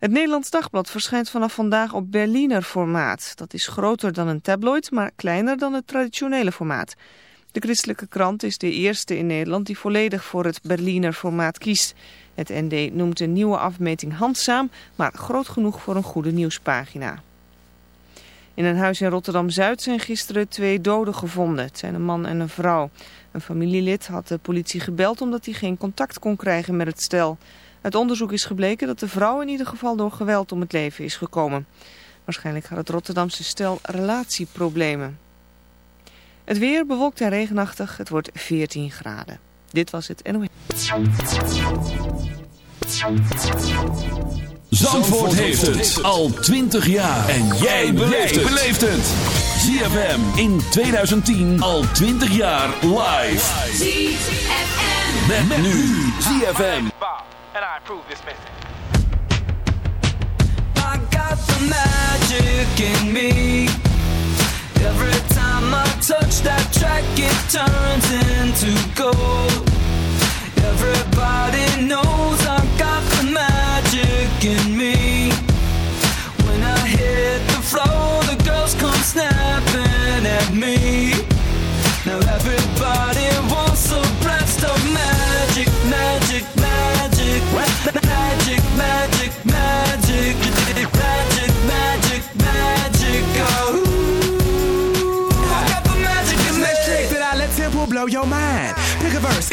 Het Nederlands Dagblad verschijnt vanaf vandaag op Berliner formaat. Dat is groter dan een tabloid, maar kleiner dan het traditionele formaat. De christelijke krant is de eerste in Nederland die volledig voor het Berliner formaat kiest. Het ND noemt de nieuwe afmeting handzaam, maar groot genoeg voor een goede nieuwspagina. In een huis in Rotterdam-Zuid zijn gisteren twee doden gevonden. Het zijn een man en een vrouw. Een familielid had de politie gebeld omdat hij geen contact kon krijgen met het stel. Uit onderzoek is gebleken dat de vrouw in ieder geval door geweld om het leven is gekomen. Waarschijnlijk had het Rotterdamse stel relatieproblemen. Het weer bewolkt en regenachtig. Het wordt 14 graden. Dit was het NOS. Zandvoort heeft het al 20 jaar. En jij beleeft het. ZFM in 2010 al 20 jaar live. ZFM. Met, nu ZFM. And I approve this message. I got the magic in me. Every time I touch that track, it turns into gold. Everybody knows I got the magic in me. When I hit the floor, the girls come snapping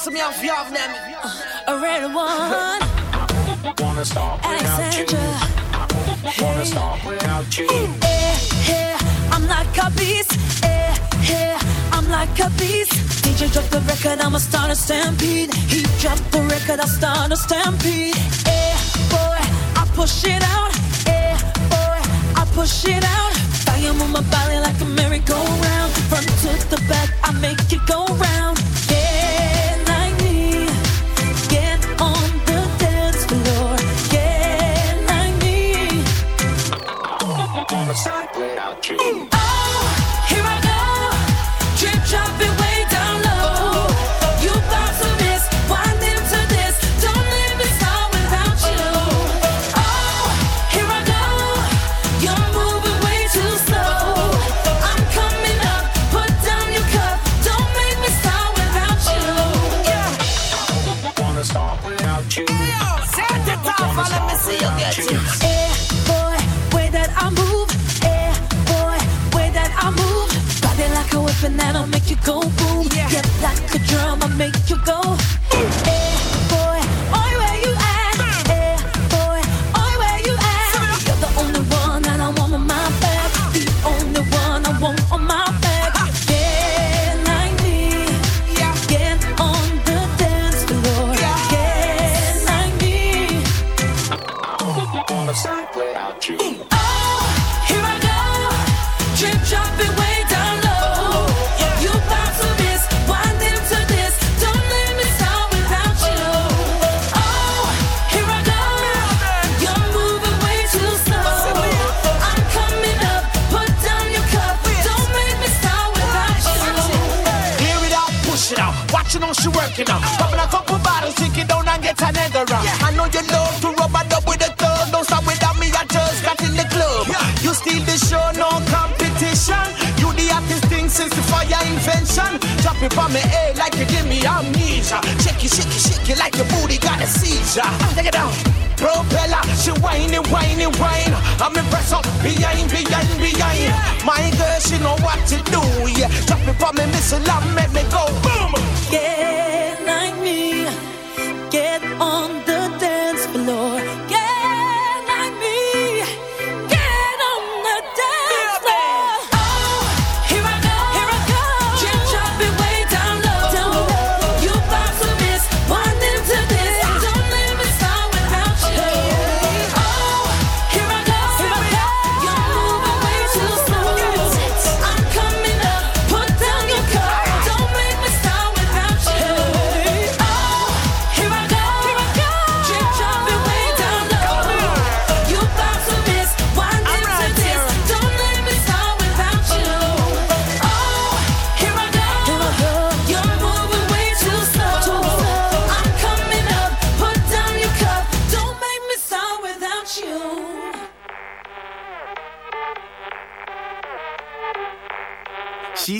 som jag fjavnen. A red one. Wanna stop without you. Wanna stop without you. Hey, hey, I'm like a beast. Hey, hey, I'm like a beast. DJ drop the record, I'ma start a stampede. He drop the record, I'll start a stampede. Hey, boy, I push it out. Hey, boy, I push it out. Fire on my body like a merry-go-round. Front to the back, I make it go round. you. me from my head like you give me amnesia. Shake it, shake it, shake it like your booty got a seizure. Ah, take it down. Propeller, she whining, whining, whine. I'm impressed up behind, behind, behind. My girl, she know what to do. Yeah, drop it from me, missile, make me go boom. Yeah.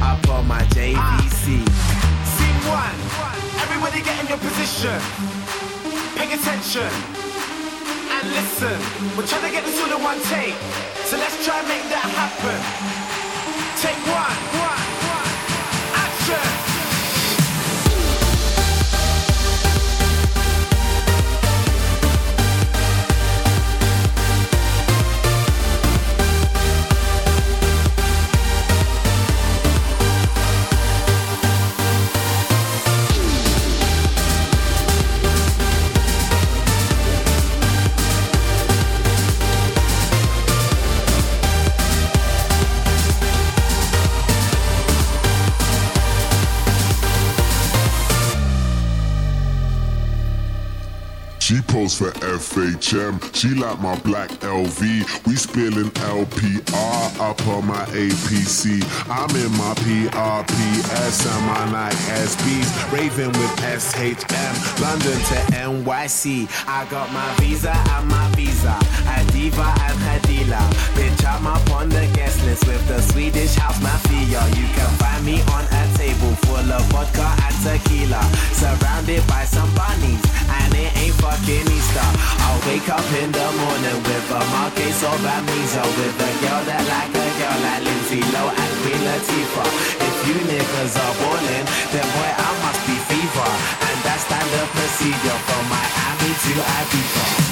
up on my JVC. Scene one. Everybody get in your position. Pay attention. And listen. We're trying to get this all in one take. So let's try and make that happen. Take. One. One. For FHM. She like my black LV. We spilling LPR up on my APC. I'm in my PRPS and my Nike SBs. Raving with SHM. London to NYC. I got my visa and my visa. A diva and dealer. Bitch, I'm up on the guest list with the Swedish house mafia. You can find me on a table full of vodka and tequila. Surrounded by some bunnies. And it ain't fucking Easter. I'll wake up in the morning with a case of amnesia. With a girl that like a girl like Lindsay Lowe and Queen Latifah. If you niggas are ballin', then boy, I must be fever. And that's standard procedure from Miami to Ibiza.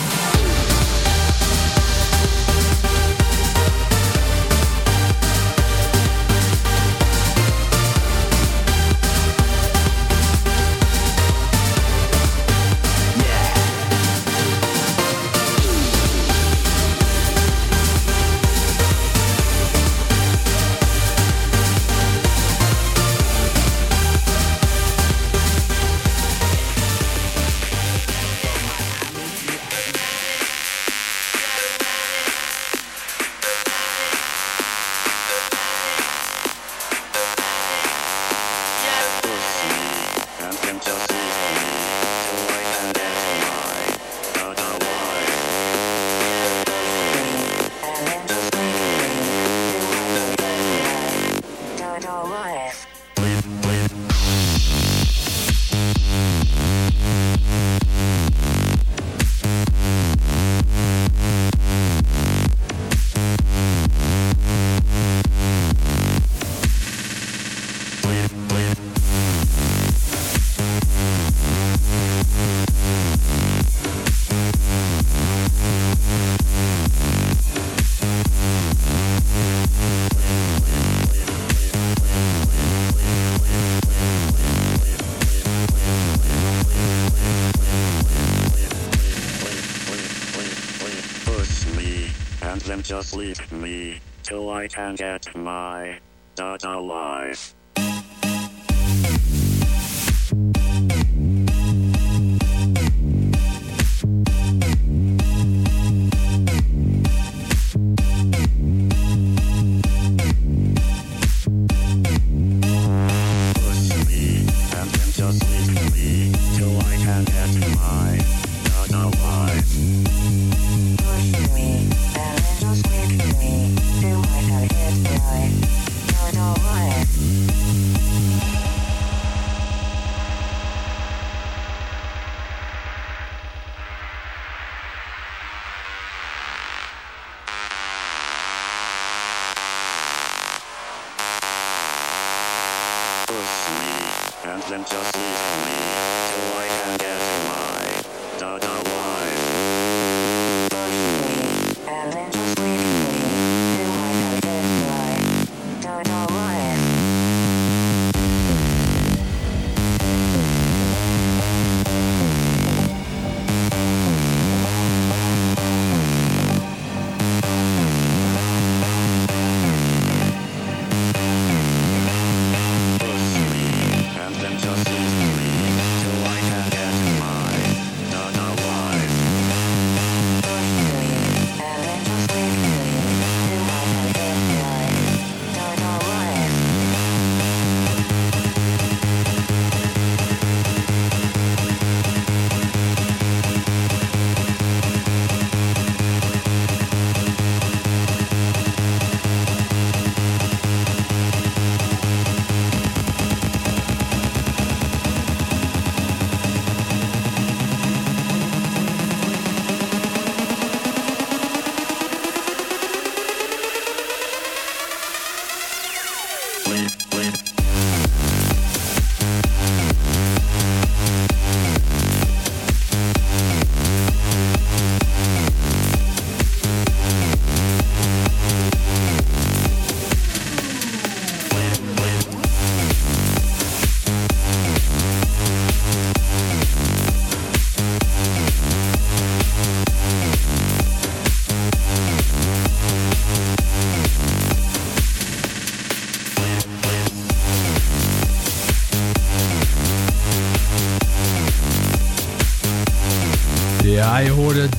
Can get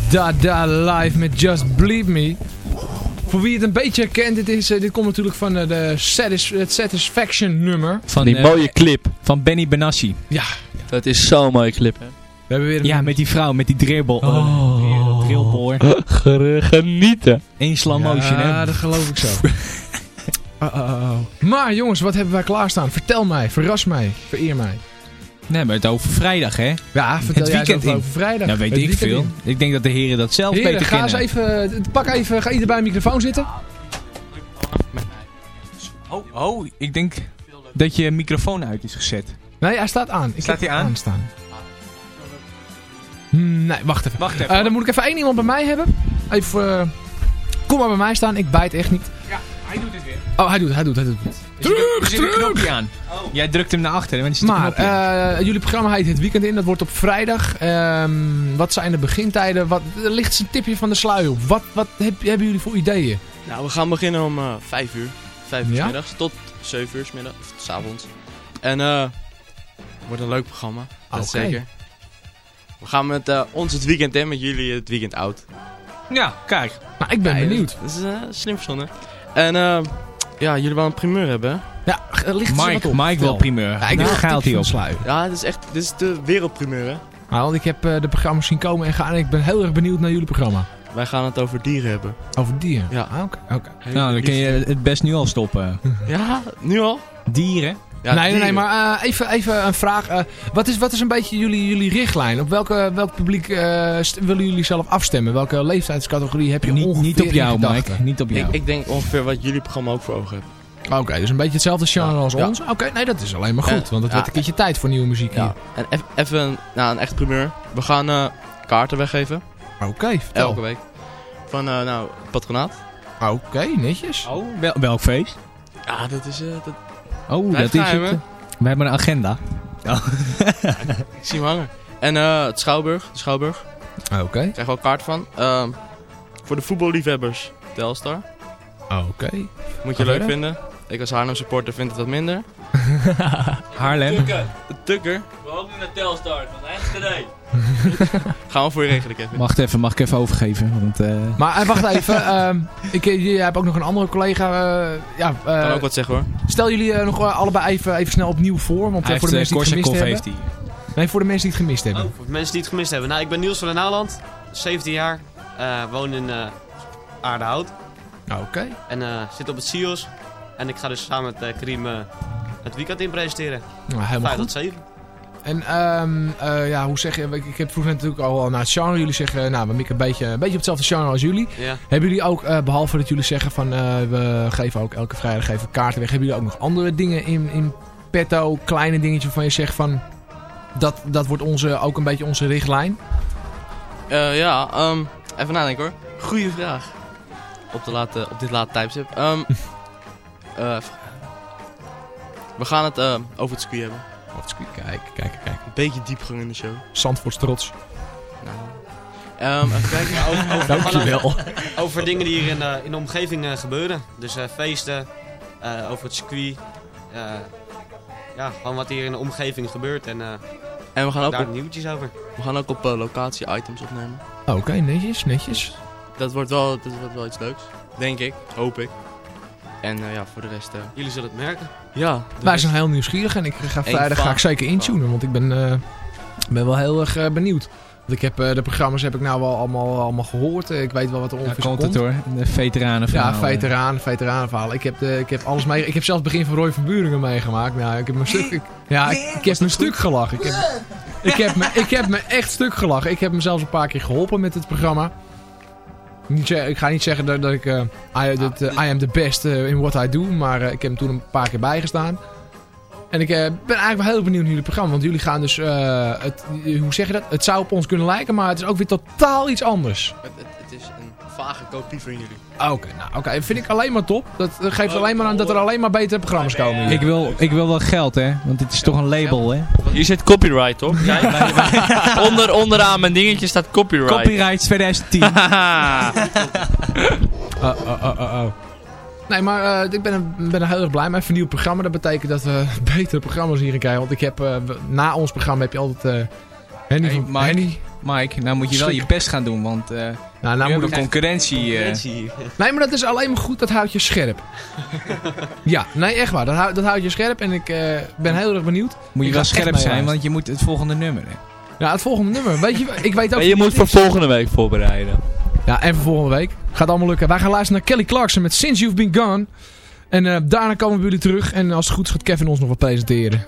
Dada live met Just Believe Me. Voor wie het een beetje herkent, dit, is, eh, dit komt natuurlijk van eh, de satis het Satisfaction nummer. Van Die eh, mooie clip. Van Benny Benassi. Ja, Dat is zo'n mooie clip, hè. we hebben weer een... Ja, met die vrouw, met die dribbel. Oh. Drillboor. Ge- Genieten. Eén slow motion, ja, hè. dat geloof ik zo. Oh, oh, oh. Maar jongens, wat hebben wij klaarstaan? Vertel mij, verras mij, vereer mij. Nee, maar het over vrijdag, hè. Ja, vertel Het weekend over, in. over vrijdag. Dat weet Het ik veel. in. Ik denk dat de heren dat zelf Heren, beter ga kennen. eens even, pak even, ga ieder bij een microfoon zitten. Oh, oh, ik denk dat je microfoon uit is gezet. Nee, hij staat aan. Ik Staat hij aan? Aanstaan. Nee, wacht even. Wacht even. Eh, dan moet ik even één iemand bij mij hebben. Even, eh, kom maar bij mij staan. Ik bijt echt niet. Ja, hij doet het weer. Oh, hij doet, hij doet, hij doet. Er zit een knopje aan. Jij drukt hem naar achteren, er Maar knopje aan. eh, jullie programma heet Het Weekend In. Dat wordt op vrijdag. Ehm, wat zijn de begintijden? Wat, er ligt eens een tipje van de sluier op. Wat, wat heb, hebben jullie voor ideeën? Nou, we gaan beginnen om eh 5 uur. 5 uur Ja? s middags tot 7 uur s middag, of s avonds. En eh wordt een leuk programma. Dat Oké. zeker. We gaan met eh, ons het weekend in, met jullie het weekend out. Ja, kijk. Nou, ik ben Ja, benieuwd. Dat is eh, slim verzonnen. En eh ja, jullie willen een primeur hebben. hè? Ja, er ligt eens wat Mike, op. Mike wil primeur. Ja, ik nou, gaat hij op. Ja, dit is echt dit is de wereldprimeur. Hè? Nou, want ik heb eh, de programma's zien komen en gaan. En ik ben heel erg benieuwd naar jullie programma. Wij gaan het over dieren hebben. Over dieren? Ja. Ah, Oké, oké. Nou, dan kun je het best nu al stoppen. Ja, nu al? Dieren. Ja, nee, nee, maar eh, even, even een vraag. Eh, wat, is, wat is een beetje jullie, jullie richtlijn? Op welke, welk publiek eh, willen jullie zelf afstemmen? Welke leeftijdscategorie heb je Niet, ongeveer niet op jou? Mike. Niet op jou. Ik, ik denk ongeveer wat jullie programma ook voor ogen hebben. Oké, dus een beetje hetzelfde genre Ja. als Ja. ons. Oké, nee, dat is alleen maar goed. Want het Ja. wordt een keertje tijd voor nieuwe muziek Ja. En even een, nou, een echt primeur. We gaan eh, kaarten weggeven. hier. Oké, vertel. Elke week. Van eh, nou, het patronaat. Oké, netjes. Oh, wel, welk feest? Ja, dat is... eh dat, Oh, Blijf dat is het. eh, We hebben een agenda. ik zie hem hangen. En eh, het Schouwburg. De Schouwburg. Oké. Krijgen we wel kaart van. Ehm, voor de voetballiefhebbers. Telstar. Oké. Moet je leuk verder. vinden. Ik als Haarlem supporter vind het wat minder. Haarlem. De Tukker. We ook nu naar Telstar, van Enschede. Gaan we voor je regelen, Kevin. Wacht even, mag ik even overgeven? Want, eh, Maar eh, wacht even. ehm, ik, jij hebt ook nog een andere collega. eh, ja, eh, Kan ook wat zeggen hoor. Stel jullie eh, nog eh, allebei even, even snel opnieuw voor. Want hij eh, voor de mensen die het gemist hebben. heeft hij. Nee, voor de mensen die het gemist hebben. Oh, voor de mensen die het gemist hebben. Nou, ik ben Niels van den Haaland, 17 jaar, eh, woon in eh Aardehout Oké. en eh, zit op het CIO's. En ik ga dus samen met eh Karim eh, het weekend in presenteren. Nou, helemaal 5 goed. tot 7. En ehm, eh, ja, hoe zeg je, ik, ik heb vroeger natuurlijk al naar het genre. Jullie zeggen, nou, we mikken een beetje, een beetje op hetzelfde genre als jullie. Ja. Hebben jullie ook, eh, behalve dat jullie zeggen van, eh, we geven ook elke vrijdag geven kaarten weg. Hebben jullie ook nog andere dingen in, in petto, kleine dingetjes waarvan je zegt van, dat, dat wordt onze, ook een beetje onze richtlijn? Eh, ja, ehm, even nadenken hoor. Goeie vraag. Op, de late, op dit late tijdstip. Ehm eh, we gaan het over het circuit hebben. Wat kijk, kijk, kijk. Een beetje diepgang in de show. Zandvoorts trots. Nou. Ehm, even kijken. Over, over, Dankjewel. over dingen die hier in, de- in de omgeving eh, gebeuren. Dus eh, feesten, eh, over het circuit. eh, ja, gewoon wat hier in de omgeving gebeurt. En, eh, En we gaan ook daar op, nieuwtjes over. we gaan ook op eh, locatie items opnemen. Oké, netjes, netjes. Dat wordt, wel, dat wordt wel iets leuks. Denk ik. Hoop ik. En eh, ja, voor de rest... eh, Jullie zullen het merken. ja. Wij rest- zijn heel nieuwsgierig en ik ga vrijdag ga ik zeker intunen, want ik ben, eh, ben wel heel erg benieuwd. Want ik heb eh, de programma's heb ik nou wel allemaal, allemaal gehoord. Eh, ik weet wel wat er Ja, ongeveer komt komt. het hoor. De veteranen Ja, veteranen, veteranenverhalen. Ik heb, de, ik heb alles mee. Ik heb zelfs het begin van Roy van Buringen meegemaakt. Nou, ik heb mijn stuk. Ik, ja, ik, ik heb mijn stuk gelachen. Ik heb, ik, heb me, ik heb me echt stuk gelachen. Ik heb hem zelfs een paar keer geholpen met het programma. Niet ik ga niet zeggen dat, dat ik eh, I, dat, eh, I am the best eh, in what I do. Maar ik heb hem toen een paar keer bijgestaan. En ik ben eigenlijk wel heel benieuwd naar jullie programma. Want jullie gaan dus, het, hoe zeg je dat? Het zou op ons kunnen lijken, maar het is ook weer totaal iets anders. Het, het, het is een vage kopie van jullie. Oké, nou oké. Vind ik alleen maar top. Dat geeft alleen maar aan dat er alleen maar betere programma's komen. hier. Ik wil, ik wil wel geld, hè. Want dit is toch een label, hè. Hier zit copyright op. Onder, onderaan mijn dingetje staat copyright. Copyright 2010. Oh, oh, oh, oh, oh. Nee, maar eh, ik ben, ben er heel erg blij mee. Een vernieuwd programma. Dat betekent dat we betere programma's hier gaan krijgen. Want ik heb, eh, na ons programma heb je altijd eh Henny Hey, van Mike, Henny. Mike, nou moet je wel je best gaan doen, want eh Nou, nou moet concurrentie... eh, Concurrentie. Nee, maar dat is alleen maar goed. Dat houdt je scherp. ja, nee, echt waar. Dat, houdt dat houdt je scherp. En ik eh, ben heel erg benieuwd. moet je Ik wel scherp zijn, want je moet het volgende nummer, hè. Ja, het volgende nummer. Weet je, ik weet ook En je moet voor volgende week voorbereiden. Ja, en voor volgende week. Gaat allemaal lukken. Wij gaan luisteren naar Kelly Clarkson met Since You've Been Gone. En eh, daarna komen we bij jullie terug. En als het goed is gaat Kevin ons nog wat presenteren.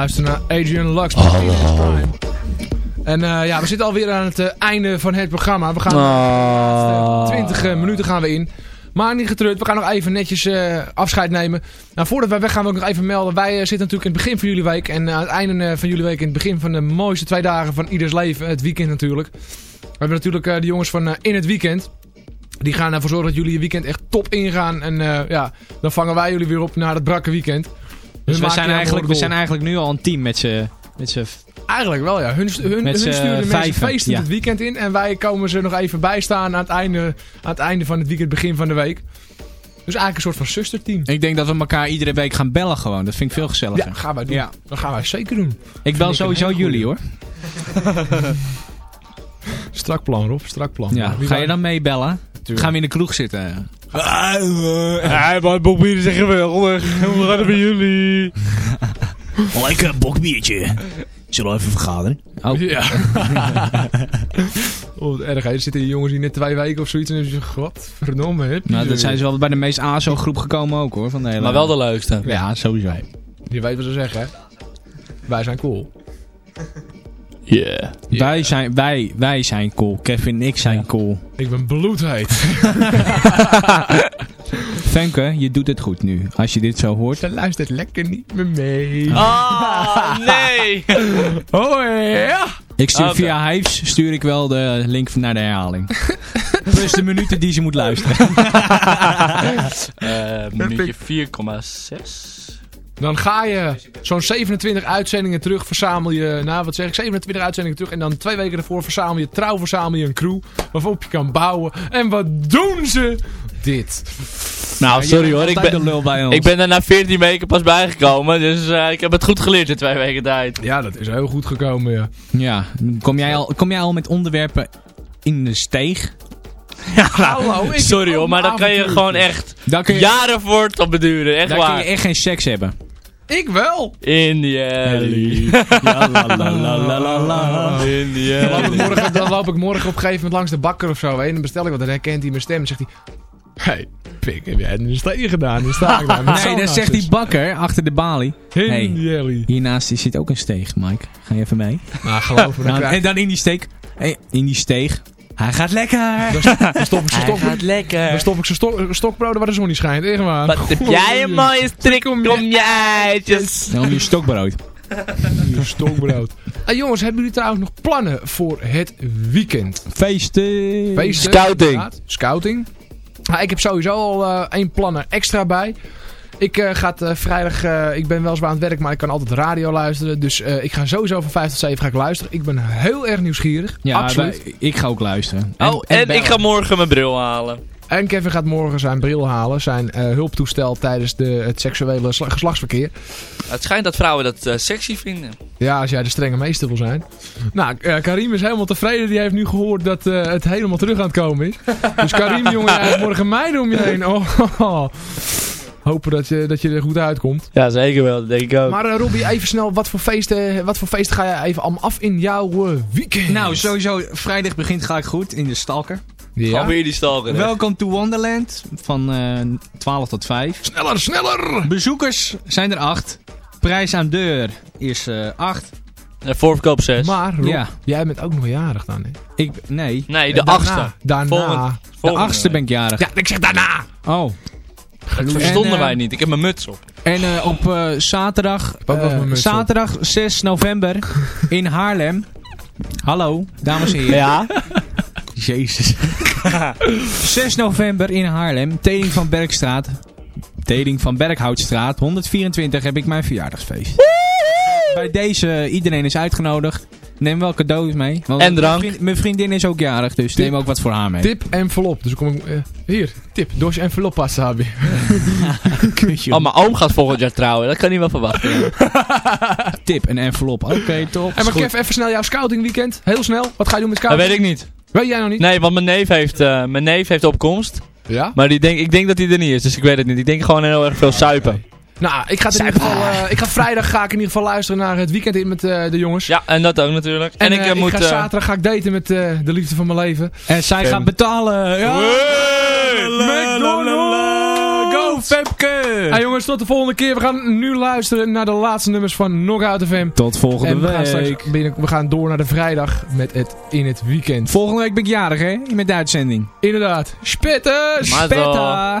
Luistert naar Adrian Lux. Hallo. Prime. En eh, ja, we zitten alweer aan het eh, einde van het programma. We gaan Ah. 20 eh, minuten gaan we in. Maar niet getreurd, we gaan nog even netjes afscheid nemen. Nou, voordat wij weggaan wil ik nog even melden. Wij zitten natuurlijk in het begin van jullie week. En aan het einde van jullie week, in het begin van de mooiste twee dagen van ieders leven. Het weekend natuurlijk. We hebben natuurlijk de jongens van In het Weekend. Die gaan ervoor zorgen dat jullie je weekend echt top ingaan. En ja, dan vangen wij jullie weer op naar het brakke weekend. Dus we zijn, eigenlijk, we zijn eigenlijk nu al een team met z'n... Met z'n Eigenlijk wel, ja. Hun, hun, Met hun sturen de mensen feestend ja. het weekend in. En wij komen ze nog even bijstaan aan het einde, aan het einde van het weekend, begin van de week. Dus eigenlijk een soort van zusterteam. Ik denk dat we elkaar iedere week gaan bellen gewoon. Dat vind ik veel gezelliger. Ja, gaan wij doen. Ja. Dat gaan wij zeker doen. Ik bel sowieso jullie hoor. Strak plan, Rob. Strak plan. Ja, Wie ga je dan meebellen? Gaan we in de kroeg zitten? Hij maar Bobby is echt geweldig. Hoe gaat het bij jullie? Lekker bokbiertje. Zullen we even vergaderen? Oh. Ja. oh, wat erg. Er zitten hier jongens die net twee weken of zoiets. En dan ze, god, verdomme. Hè? Nou, dat zijn ze wel bij de meest ASO groep gekomen ook hoor. Van de hele... Maar wel de leukste. Ja, sowieso. Je weet wat ze zeggen, hè? Wij zijn cool. Yeah. Wij, zijn, wij, wij zijn cool. Kevin en ik zijn cool. Ik ben bloedheet. Femke, je doet het goed nu. Als je dit zo hoort. Ze luistert lekker niet meer mee. Ah, nee! Oh ja! Ik stuur Oké. via Hives stuur ik wel de link naar de herhaling. Plus de minuten die ze moet luisteren. Eh minuutje 4,6. Dan ga je zo'n 27 uitzendingen terug, verzamel je, nou wat zeg ik, 27 uitzendingen terug. En dan twee weken ervoor verzamel je, trouw verzamel je een crew waarop je kan bouwen. En wat doen ze? Dit. Nou, sorry hoor. Ik ben, de lul bij ons. ik ben er na 14 weken pas bijgekomen. Dus eh, ik heb het goed geleerd in twee weken tijd. Ja, dat is heel goed gekomen, ja. Ja, kom jij, al, kom jij al met onderwerpen in de steeg? Hallo, ik Sorry heb hoor, maar dan kan je gewoon echt Daar kun je, jaren voor het op beduren. Echt daar kun je waar. echt geen seks hebben. Ik wel. In the alley. Ja, la, la, la, la, la, la. In the Dan loop, ik alley. morgen, dan loop ik morgen op een gegeven moment langs de bakker of zo heen. En dan bestel ik wat. Dan herkent hij mijn stem. En zegt hij... Hey, pik, heb jij het in de steen gedaan? Dan sta ik daar Nee, dat zegt die bakker achter de balie. In Hey. the alley. Hiernaast zit ook een steeg, Mike. Ga je even mee? Nou, geloof me. Dan, Nou, en dan in die steek. Hey, in die steeg. Hij gaat lekker. dan stop ik ze Hij stok. gaat lekker. Dan stop ik ze stok, stokbroden waar de zon niet schijnt. Echt waar. Wat heb jij een mooie strik om je eitjes. Nou, om je stokbrood. Stokbrood. Ah, jongens, hebben jullie trouwens nog plannen voor het weekend? Feesten. Feesten, Scouting. inderdaad. Scouting. Ah, ik heb sowieso al eh, één plan er extra bij. Ik eh, ga het, eh, vrijdag, eh, ik ben weliswaar aan het werk, maar ik kan altijd radio luisteren. Dus eh, ik ga sowieso van 5 tot 7 ga ik luisteren. Ik ben heel erg nieuwsgierig. Ja, Absoluut. wij- ik ga ook luisteren. Oh, en, ik ga morgen mijn bril halen. En Kevin gaat morgen zijn bril halen. Zijn eh, hulptoestel tijdens de, het seksuele sla- geslachtsverkeer. Het schijnt dat vrouwen dat eh, sexy vinden. Ja, als jij de strenge meester wil zijn. Nou, Karim is helemaal tevreden. Die heeft nu gehoord dat eh, het helemaal terug aan het komen is. Dus Karim, jongen, jij hebt morgen meiden om je heen. Oh, Hopen dat je, dat je er goed uitkomt. Ja, zeker wel. Dat denk ik ook. Maar Robbie, even snel. Wat voor, feesten, wat voor feesten ga je even allemaal af in jouw eh, weekend? Nou, sowieso, vrijdag begint gelijk goed in de Stalker. Ja? Weer die stalker. Welcome to Wonderland van eh 12 tot 5. Sneller, sneller! Bezoekers zijn er 8. Prijs aan deur is eh 8. Eh, voorverkoop 6. Maar Rob, Ja. jij bent ook nog jarig dan, hè? Ik, nee, Nee, de Daarna, achtste. Daarna. Volgende- de achtste ben ik jarig. Ja, ik zeg daarna! Oh. Dat verstonden En, eh, wij niet. Ik heb mijn muts op. En eh, op eh, zaterdag, zaterdag 6 november in Haarlem. Hallo, dames en heren. Ja? Jezus. 6 november in Haarlem, Teding van Bergstraat. Teding van Berghoutstraat, 124 heb ik mijn verjaardagsfeest. bij deze, iedereen is uitgenodigd. Neem wel cadeaus mee. Want En drank. Mijn, vriend- mijn vriendin is ook jarig, dus neem ook wat voor haar mee. Tip envelop. Dus kom ik, eh, hier, tip. Dos envelop heb je. Oh, mijn oom gaat volgend jaar trouwen. Dat kan niet wel verwachten. Tip en envelop. Oké, top. En maar Kev, even snel jouw scouting weekend. Heel snel. Wat ga je doen met Dat scouting? weet ik niet. Weet jij nog niet? Nee, want mijn neef heeft, eh, mijn neef heeft opkomst. Ja? Maar die denk, ik denk dat hij er niet is, dus ik weet het niet. Ik denk gewoon heel erg veel suipen. Nou, ik ga, het in ieder geval, eh, ik ga vrijdag ga ik in ieder geval luisteren naar het weekend in met eh, de jongens. Ja, en dat ook natuurlijk. En, En, ik eh, eh, moet... ga eh, zaterdag ga ik daten met eh, de liefde van mijn leven. En zij gaat betalen. Ja. McDonald's! Go Femke! Hey jongens, tot de volgende keer. We gaan nu luisteren naar de laatste nummers van Knockout FM. Tot volgende en we gaan, straks week. binnen, we gaan door naar de vrijdag met het in het weekend. Volgende week ben ik jarig, hè? Met de uitzending. Inderdaad. Spitters! Mazel.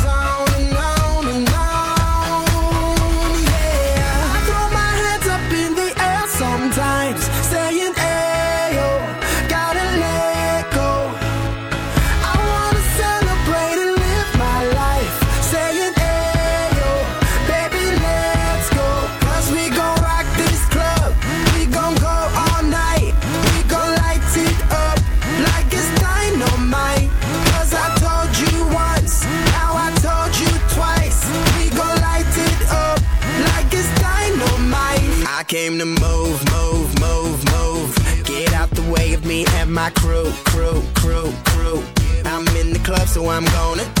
so I'm gonna